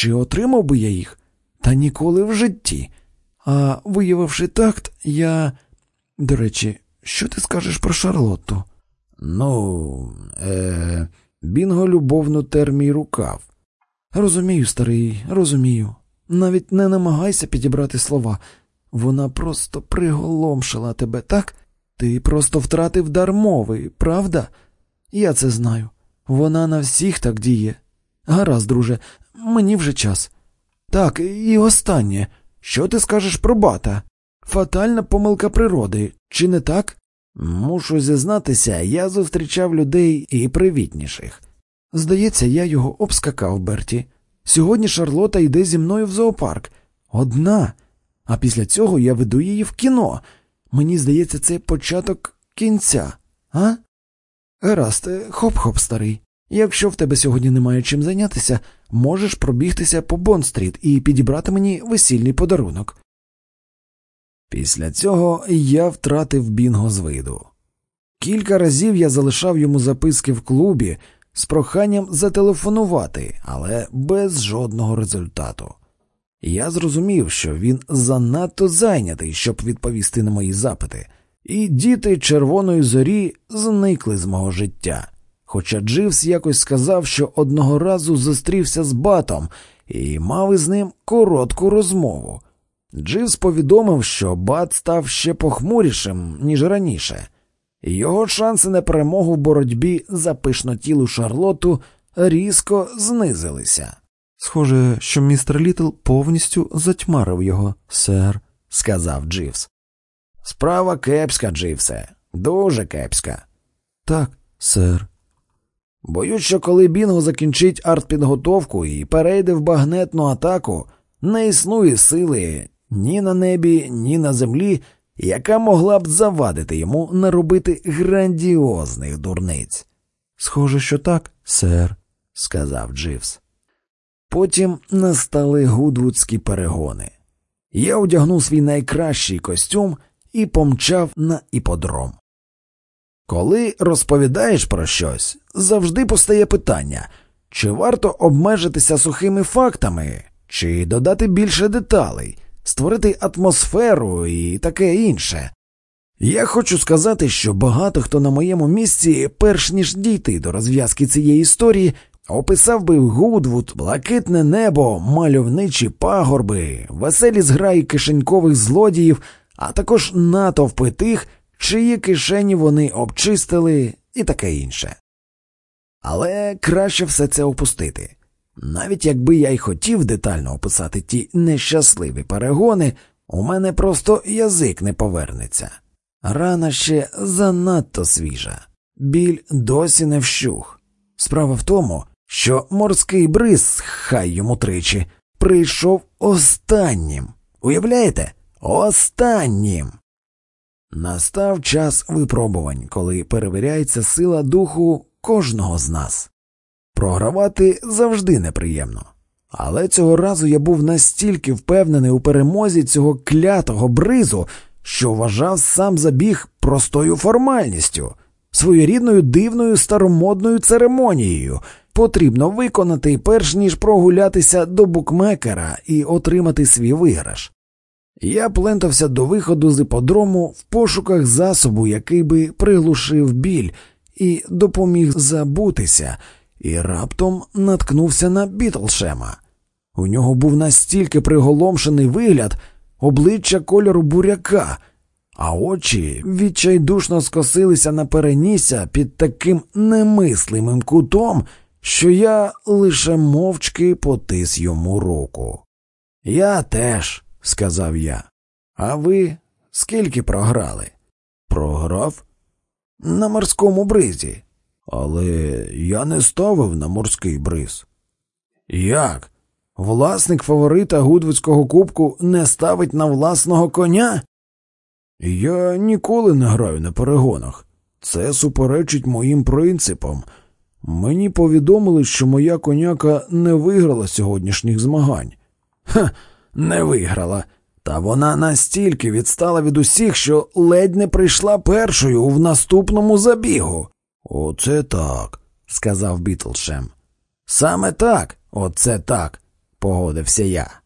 чи отримав би я їх? Та ніколи в житті. А виявивши такт, я. До речі, що ти скажеш про Шарлотту? Ну, е, бінго любовно тер мій рукав. Розумію, старий, розумію. Навіть не намагайся підібрати слова. Вона просто приголомшила тебе, так? Ти просто втратив дар мови, правда? Я це знаю. Вона на всіх так діє. Гаразд, друже, мені вже час. Так, і останнє. Що ти скажеш про бата? Фатальна помилка природи, чи не так? Мушу зізнатися, я зустрічав людей і привітніших. Здається, я його обскакав, Берті. Сьогодні Шарлота йде зі мною в зоопарк. Одна. А після цього я веду її в кіно. Мені здається, це початок кінця, а? Гаразд, хоп-хоп, старий. Якщо в тебе сьогодні немає чим зайнятися, можеш пробігтися по Бонд-стріт і підібрати мені весільний подарунок. Після цього я втратив Бінго з виду. Кілька разів я залишав йому записки в клубі з проханням зателефонувати, але без жодного результату. Я зрозумів, що він занадто зайнятий, щоб відповісти на мої запити, і діти Червоної зорі зникли з мого життя. Хоча Дживс якось сказав, що одного разу зустрівся з батом і мав із ним коротку розмову. Дживс повідомив, що бат став ще похмурішим, ніж раніше, його шанси на перемогу в боротьбі за пишнотілу Шарлоту різко знизилися. Схоже, що містер Літл повністю затьмарив його, сер, сказав Дживс. Справа кепська, Дживсе, дуже кепська. Так, сер. Боюсь, що коли Бінго закінчить артпідготовку і перейде в багнетну атаку, не існує сили ні на небі, ні на землі, яка могла б завадити йому наробити грандіозних дурниць. Схоже, що так, сер, сказав Дживс. Потім настали гудвудські перегони. Я одягнув свій найкращий костюм і помчав на іподром. Коли розповідаєш про щось, завжди постає питання, чи варто обмежитися сухими фактами, чи додати більше деталей, створити атмосферу і таке інше. Я хочу сказати, що багато хто на моєму місці, перш ніж дійти до розв'язки цієї історії, описав би Гудвуд, блакитне небо, мальовничі пагорби, веселі зграї кишенькових злодіїв, а також натовпи тих, чиї кишені вони обчистили, і таке інше. Але краще все це опустити. Навіть якби я й хотів детально описати ті нещасливі перегони, у мене просто язик не повернеться. Рана ще занадто свіжа, біль досі не вщух. Справа в тому, що морський бриз, хай йому тричі, прийшов останнім. Уявляєте? Останнім. Настав час випробувань, коли перевіряється сила духу кожного з нас. Програвати завжди неприємно. Але цього разу я був настільки впевнений у перемозі цього клятого бризу, що вважав сам забіг простою формальністю, своєрідною дивною старомодною церемонією, потрібно виконати, перш ніж прогулятися до букмекера і отримати свій виграш. Я плентався до виходу з іподрому в пошуках засобу, який би приглушив біль і допоміг забутися, і раптом наткнувся на Бітлшема. У нього був настільки приголомшений вигляд, обличчя кольору буряка, а очі відчайдушно скосилися на перенісся під таким немислимим кутом, що я лише мовчки потис йому руку. Я теж, сказав я. А ви скільки програли? Програв? На морському бризі. Але я не ставив на морський бриз. Як? Власник фаворита Гудвицького кубку не ставить на власного коня? Я ніколи не граю на перегонах. Це суперечить моїм принципам. Мені повідомили, що моя коняка не виграла сьогоднішніх змагань. Ха, не виграла. Та вона настільки відстала від усіх, що ледь не прийшла першою в наступному забігу. Оце так, сказав Бітлшем. Саме так, оце так. погодився я.